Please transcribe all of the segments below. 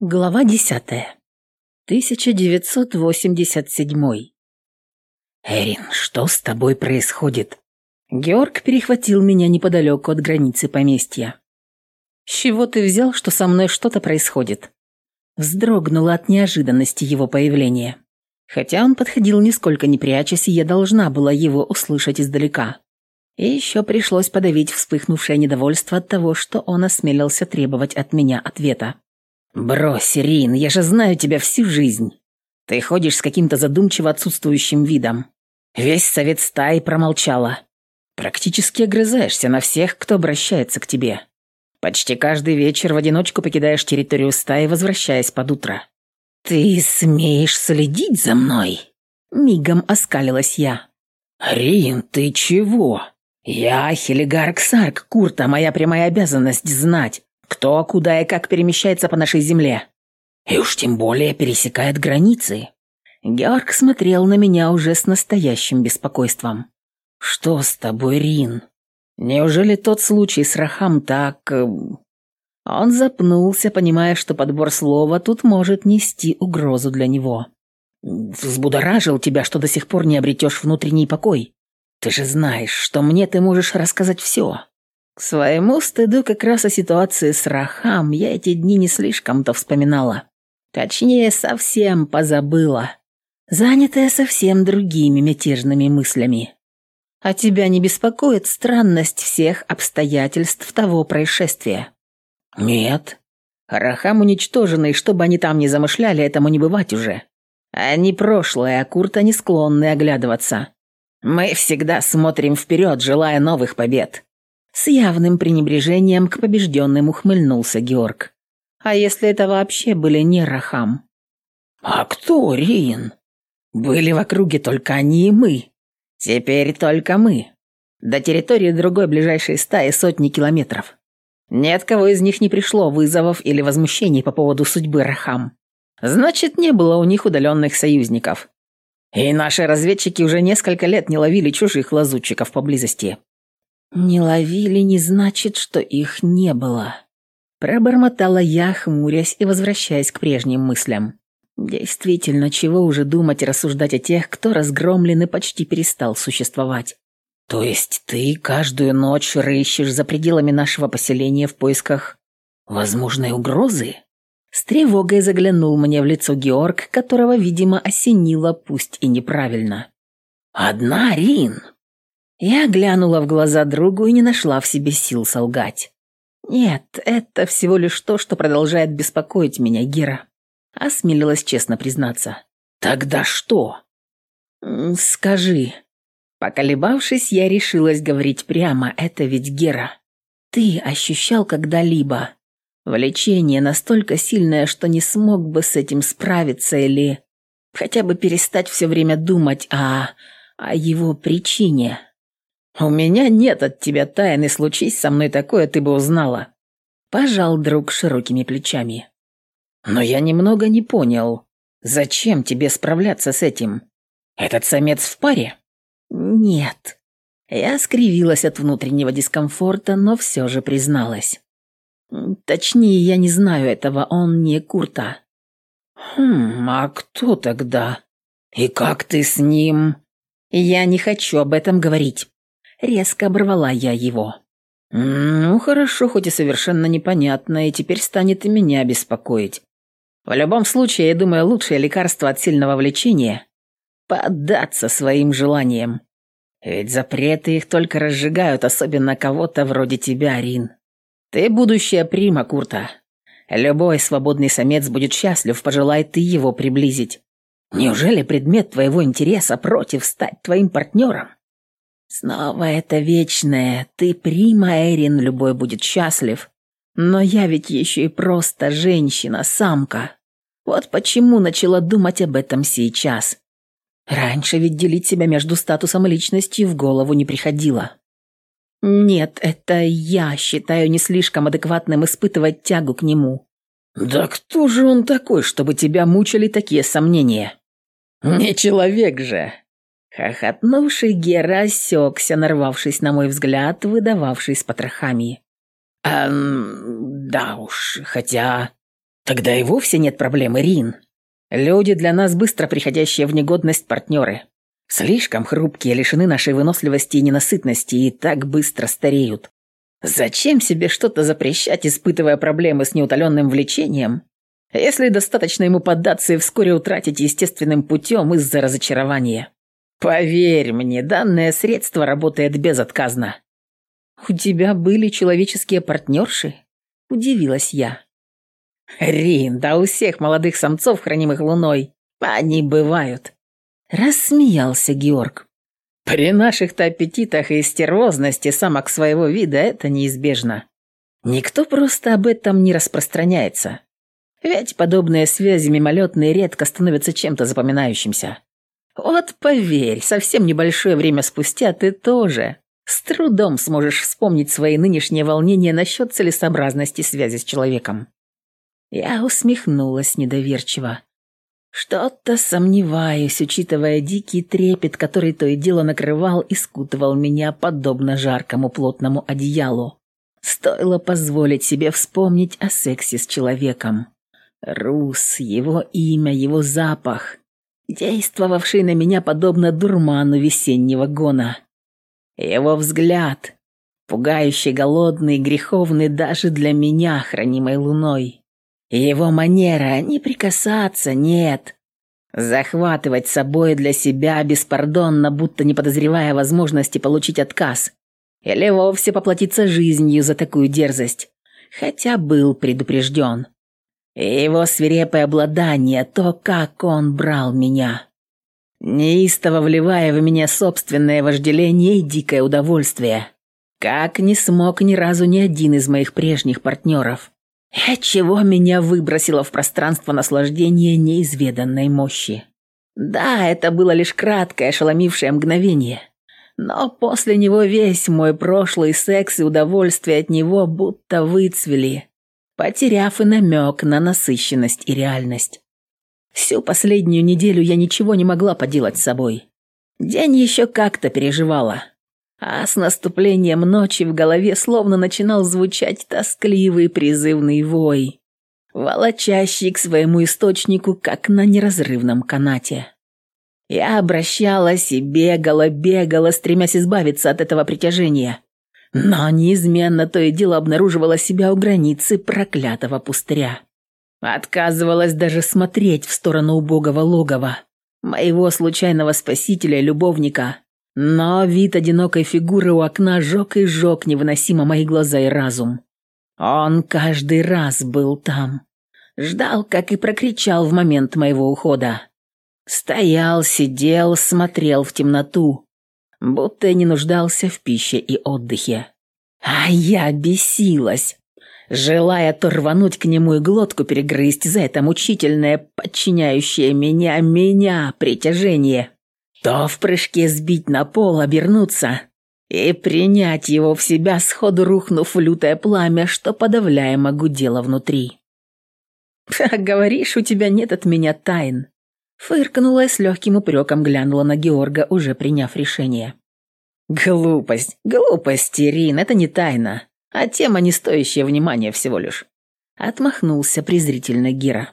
Глава десятая. 1987. «Эрин, что с тобой происходит?» Георг перехватил меня неподалеку от границы поместья. «С чего ты взял, что со мной что-то происходит?» Вздрогнула от неожиданности его появления. Хотя он подходил нисколько не прячась, и я должна была его услышать издалека. И еще пришлось подавить вспыхнувшее недовольство от того, что он осмелился требовать от меня ответа. «Брось, Рин, я же знаю тебя всю жизнь. Ты ходишь с каким-то задумчиво отсутствующим видом. Весь совет стаи промолчала. Практически огрызаешься на всех, кто обращается к тебе. Почти каждый вечер в одиночку покидаешь территорию стаи, возвращаясь под утро. «Ты смеешь следить за мной?» Мигом оскалилась я. «Рин, ты чего?» «Я Хелигарк Сарк, Курта, моя прямая обязанность знать, кто, куда и как перемещается по нашей земле. И уж тем более пересекает границы». Георг смотрел на меня уже с настоящим беспокойством. «Что с тобой, Рин? Неужели тот случай с Рахам так...» э, Он запнулся, понимая, что подбор слова тут может нести угрозу для него. «Взбудоражил тебя, что до сих пор не обретешь внутренний покой. Ты же знаешь, что мне ты можешь рассказать все. К своему стыду как раз о ситуации с Рахам я эти дни не слишком-то вспоминала. Точнее, совсем позабыла. Занятая совсем другими мятежными мыслями. А тебя не беспокоит странность всех обстоятельств того происшествия? Нет. Рахам уничтожены, и что бы они там ни замышляли, этому не бывать уже. Они прошлое, а Курта не склонны оглядываться. Мы всегда смотрим вперед, желая новых побед. С явным пренебрежением к побежденным ухмыльнулся Георг. А если это вообще были не Рахам? А кто Рин? Были в округе только они и мы. Теперь только мы. До территории другой ближайшей стаи сотни километров. Ни от кого из них не пришло вызовов или возмущений по поводу судьбы Рахам. Значит, не было у них удаленных союзников. И наши разведчики уже несколько лет не ловили чужих лазутчиков поблизости. Не ловили не значит, что их не было. Пробормотала я, хмурясь и возвращаясь к прежним мыслям. Действительно, чего уже думать и рассуждать о тех, кто разгромлен и почти перестал существовать. То есть ты каждую ночь рыщешь за пределами нашего поселения в поисках возможной угрозы? С тревогой заглянул мне в лицо Георг, которого, видимо, осенило, пусть и неправильно. «Одна, Рин!» Я глянула в глаза другу и не нашла в себе сил солгать. «Нет, это всего лишь то, что продолжает беспокоить меня, Гера», — осмелилась честно признаться. «Тогда что?» «Скажи». Поколебавшись, я решилась говорить прямо, это ведь Гера. «Ты ощущал когда-либо Влечение настолько сильное, что не смог бы с этим справиться или хотя бы перестать все время думать о... о его причине. «У меня нет от тебя тайны, случись со мной такое, ты бы узнала». Пожал друг широкими плечами. «Но я немного не понял, зачем тебе справляться с этим? Этот самец в паре?» «Нет». Я скривилась от внутреннего дискомфорта, но все же призналась. Точнее, я не знаю этого, он не Курта. Хм, а кто тогда? И как ты с ним? Я не хочу об этом говорить. Резко оборвала я его. Ну, хорошо, хоть и совершенно непонятно, и теперь станет и меня беспокоить. В любом случае, я думаю, лучшее лекарство от сильного влечения – поддаться своим желаниям. Ведь запреты их только разжигают, особенно кого-то вроде тебя, Рин. Ты будущая прима, Курта. Любой свободный самец будет счастлив, пожелай ты его приблизить. Неужели предмет твоего интереса против стать твоим партнером? Снова это вечное. Ты прима, Эрин, любой будет счастлив. Но я ведь еще и просто женщина, самка. Вот почему начала думать об этом сейчас. Раньше ведь делить себя между статусом и личностью в голову не приходило. Нет, это я считаю не слишком адекватным испытывать тягу к нему. Да кто же он такой, чтобы тебя мучили такие сомнения? Не человек же. Хохотнувший Гера осекся, нарвавшись на мой взгляд, выдававший с потрохами. «Эм, да уж, хотя...» Тогда и вовсе нет проблемы, Рин. Люди для нас быстро приходящие в негодность партнеры. Слишком хрупкие, лишены нашей выносливости и ненасытности и так быстро стареют. Зачем себе что-то запрещать, испытывая проблемы с неутоленным влечением, если достаточно ему поддаться и вскоре утратить естественным путем из-за разочарования? Поверь мне, данное средство работает безотказно. «У тебя были человеческие партнерши?» – удивилась я. «Рин, да у всех молодых самцов, хранимых луной, они бывают. Рассмеялся Георг. При наших-то аппетитах и стервозности самок своего вида это неизбежно. Никто просто об этом не распространяется. Ведь подобные связи мимолетные редко становятся чем-то запоминающимся. Вот поверь, совсем небольшое время спустя ты тоже с трудом сможешь вспомнить свои нынешние волнения насчет целесообразности связи с человеком. Я усмехнулась недоверчиво. Что-то сомневаюсь, учитывая дикий трепет, который то и дело накрывал и скутывал меня подобно жаркому плотному одеялу. Стоило позволить себе вспомнить о сексе с человеком. Рус, его имя, его запах, действовавший на меня подобно дурману весеннего гона. Его взгляд, пугающий, голодный, греховный даже для меня, хранимой луной. Его манера не прикасаться, нет. Захватывать собой для себя беспардонно, будто не подозревая возможности получить отказ. Или вовсе поплатиться жизнью за такую дерзость. Хотя был предупрежден. И его свирепое обладание, то, как он брал меня. Неистово вливая в меня собственное вожделение и дикое удовольствие. Как не смог ни разу ни один из моих прежних партнеров. Отчего меня выбросило в пространство наслаждения неизведанной мощи. Да, это было лишь краткое, ошеломившее мгновение. Но после него весь мой прошлый секс и удовольствие от него будто выцвели, потеряв и намек на насыщенность и реальность. Всю последнюю неделю я ничего не могла поделать с собой. День еще как-то переживала, а с наступлением ночи в голове словно начинал звучать тоскливый призывный вой, волочащий к своему источнику, как на неразрывном канате. Я обращалась и бегала, бегала, стремясь избавиться от этого притяжения, но неизменно то и дело обнаруживала себя у границы проклятого пустыря. Отказывалась даже смотреть в сторону убогого логова, моего случайного спасителя и любовника, но вид одинокой фигуры у окна жег и жег невыносимо мои глаза и разум. Он каждый раз был там. Ждал, как и прокричал в момент моего ухода. Стоял, сидел, смотрел в темноту, будто не нуждался в пище и отдыхе. А я бесилась, желая то рвануть к нему и глотку перегрызть за это мучительное, подчиняющее меня, меня притяжение то в прыжке сбить на пол, обернуться и принять его в себя, сходу рухнув в лютое пламя, что подавляемо гудело внутри. «Говоришь, у тебя нет от меня тайн», фыркнула и с легким упреком глянула на Георга, уже приняв решение. «Глупость, глупость, Ирин, это не тайна, а тема, не стоящая внимания всего лишь», отмахнулся презрительно Гера.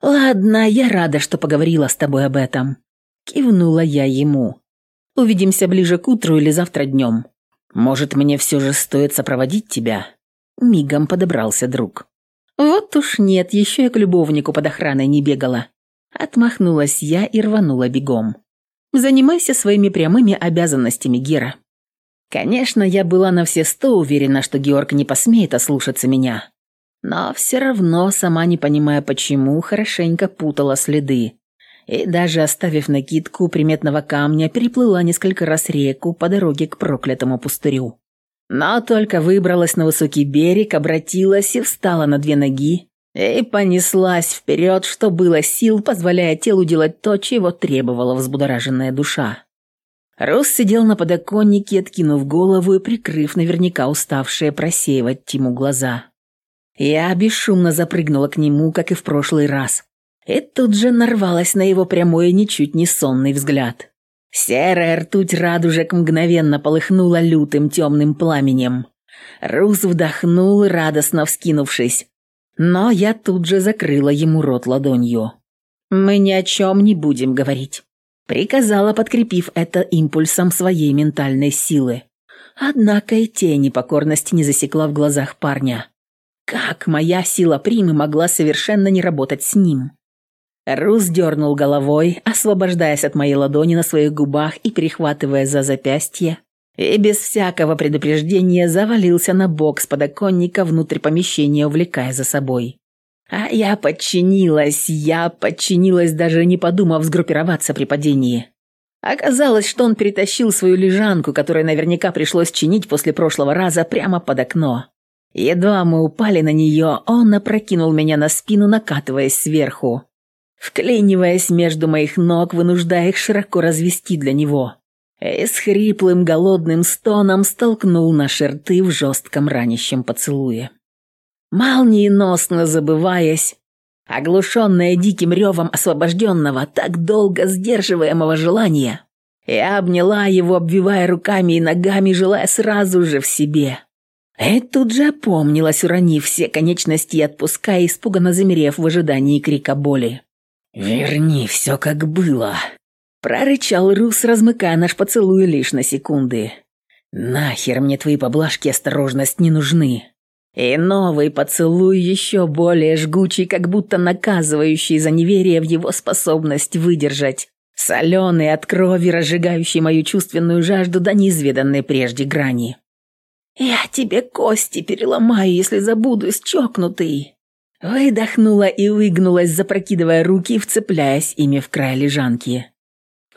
«Ладно, я рада, что поговорила с тобой об этом. Кивнула я ему. «Увидимся ближе к утру или завтра днем. Может, мне все же стоит сопроводить тебя?» Мигом подобрался друг. «Вот уж нет, еще я к любовнику под охраной не бегала». Отмахнулась я и рванула бегом. «Занимайся своими прямыми обязанностями, Гера». Конечно, я была на все сто уверена, что Георг не посмеет ослушаться меня. Но все равно, сама не понимая почему, хорошенько путала следы и даже оставив накидку приметного камня, переплыла несколько раз реку по дороге к проклятому пустырю. Но только выбралась на высокий берег, обратилась и встала на две ноги, и понеслась вперед, что было сил, позволяя телу делать то, чего требовала взбудораженная душа. Рос сидел на подоконнике, откинув голову и прикрыв наверняка уставшие просеивать Тиму глаза. Я бесшумно запрыгнула к нему, как и в прошлый раз и тут же нарвалась на его прямой, ничуть не сонный взгляд. Серая ртуть радужек мгновенно полыхнула лютым темным пламенем. Рус вдохнул, радостно вскинувшись. Но я тут же закрыла ему рот ладонью. «Мы ни о чем не будем говорить», — приказала, подкрепив это импульсом своей ментальной силы. Однако и тени покорности не засекла в глазах парня. Как моя сила примы могла совершенно не работать с ним? Рус дернул головой, освобождаясь от моей ладони на своих губах и перехватывая за запястье, и без всякого предупреждения завалился на бок с подоконника внутрь помещения, увлекая за собой. А я подчинилась, я подчинилась, даже не подумав сгруппироваться при падении. Оказалось, что он перетащил свою лежанку, которую наверняка пришлось чинить после прошлого раза, прямо под окно. Едва мы упали на нее, он опрокинул меня на спину, накатываясь сверху, вклиниваясь между моих ног, вынуждая их широко развести для него и с хриплым голодным стоном столкнул наши рты в жестком ранящем поцелуе. Молниеносно забываясь, оглушенная диким ревом освобожденного, так долго сдерживаемого желания, я обняла его, обвивая руками и ногами, желая сразу же в себе. И тут же опомнилась, уронив все конечности и отпуская, испуганно замерев в ожидании крика боли. «Верни все, как было», Прорычал Рус, размыкая наш поцелуй лишь на секунды. «Нахер мне твои поблажки осторожность не нужны». И новый поцелуй еще более жгучий, как будто наказывающий за неверие в его способность выдержать. Соленый от крови, разжигающий мою чувственную жажду до неизведанной прежде грани. «Я тебе кости переломаю, если забудусь, чокнутый!» Выдохнула и выгнулась, запрокидывая руки, вцепляясь ими в край лежанки.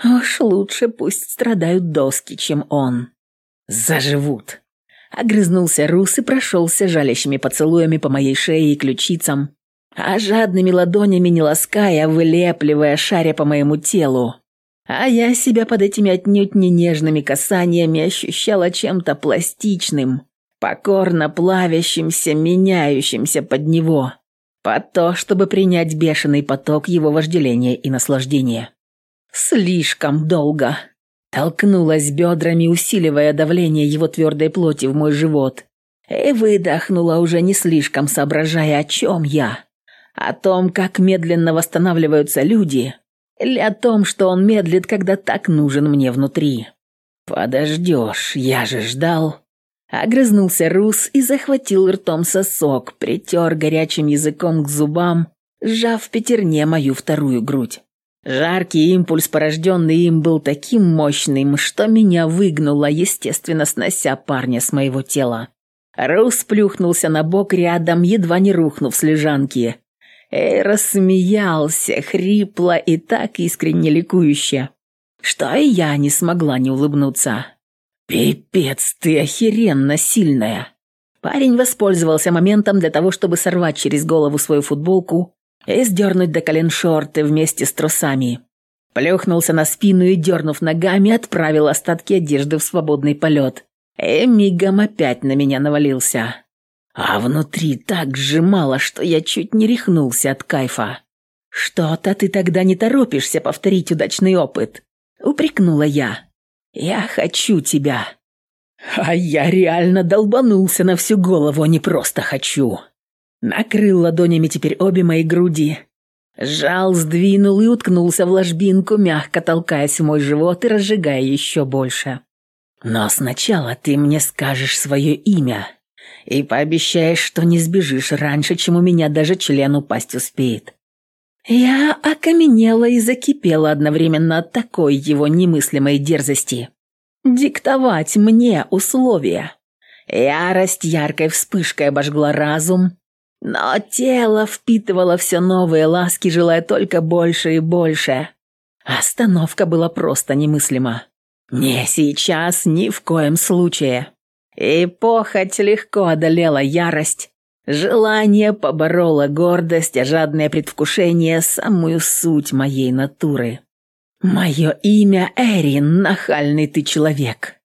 Уж лучше пусть страдают доски, чем он. Заживут. Огрызнулся Рус и прошелся жалящими поцелуями по моей шее и ключицам, а жадными ладонями не лаская, вылепливая, шаря по моему телу. А я себя под этими отнюдь не нежными касаниями ощущала чем-то пластичным, покорно плавящимся, меняющимся под него, под то, чтобы принять бешеный поток его вожделения и наслаждения. Слишком долго. Толкнулась бедрами, усиливая давление его твердой плоти в мой живот. И выдохнула, уже не слишком соображая, о чем я. О том, как медленно восстанавливаются люди, или о том, что он медлит, когда так нужен мне внутри. «Подождешь, я же ждал». Огрызнулся Рус и захватил ртом сосок, притер горячим языком к зубам, сжав в пятерне мою вторую грудь. Жаркий импульс, порожденный им, был таким мощным, что меня выгнуло, естественно, снося парня с моего тела. Рус плюхнулся на бок рядом, едва не рухнув с лежанки. И рассмеялся, хрипло и так искренне ликующе, что и я не смогла не улыбнуться. «Пипец, ты охеренно сильная!» Парень воспользовался моментом для того, чтобы сорвать через голову свою футболку и сдернуть до колен шорты вместе с трусами. Плюхнулся на спину и, дернув ногами, отправил остатки одежды в свободный полет. И мигом опять на меня навалился. А внутри так сжимало, что я чуть не рехнулся от кайфа. «Что-то ты тогда не торопишься повторить удачный опыт», — упрекнула я. «Я хочу тебя». А я реально долбанулся на всю голову, а не просто хочу. Накрыл ладонями теперь обе мои груди. Жал, сдвинул и уткнулся в ложбинку, мягко толкаясь в мой живот и разжигая еще больше. «Но сначала ты мне скажешь свое имя и пообещаешь, что не сбежишь раньше, чем у меня даже член упасть успеет». Я окаменела и закипела одновременно от такой его немыслимой дерзости. Диктовать мне условия. Ярость яркой вспышкой обожгла разум, но тело впитывало все новые ласки, желая только больше и больше. Остановка была просто немыслима. Не сейчас, ни в коем случае. И похоть легко одолела ярость. Желание побороло гордость, а жадное предвкушение – самую суть моей натуры. Мое имя Эрин, нахальный ты человек.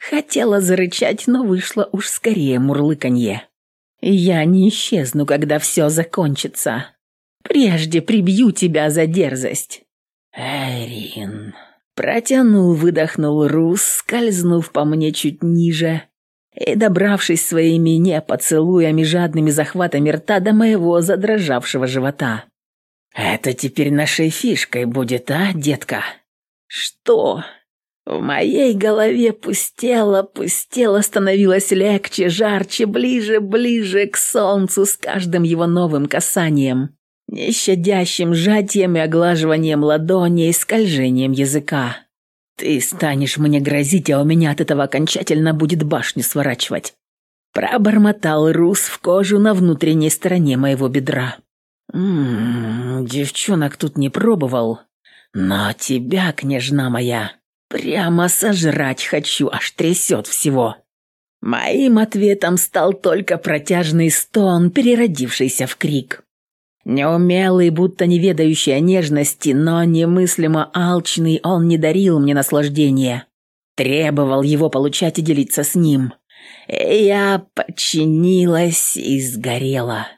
Хотела зарычать, но вышло уж скорее мурлыканье. Я не исчезну, когда все закончится. Прежде прибью тебя за дерзость. Эрин. Протянул, выдохнул Рус, скользнув по мне чуть ниже и, добравшись своими не поцелуями жадными захватами рта до моего задрожавшего живота. «Это теперь нашей фишкой будет, а, детка?» «Что?» В моей голове пустело, пустело, становилось легче, жарче, ближе, ближе к солнцу с каждым его новым касанием, нещадящим сжатием и оглаживанием ладоней, скольжением языка. Ты станешь мне грозить, а у меня от этого окончательно будет башню сворачивать. Пробормотал Рус в кожу на внутренней стороне моего бедра. Ммм, девчонок тут не пробовал, но тебя, княжна моя, Прямо сожрать хочу, аж трясет всего. Моим ответом стал только протяжный стон, переродившийся в крик. Неумелый, будто не ведающий о нежности, но немыслимо алчный, он не дарил мне наслаждения. Требовал его получать и делиться с ним. И я подчинилась и сгорела.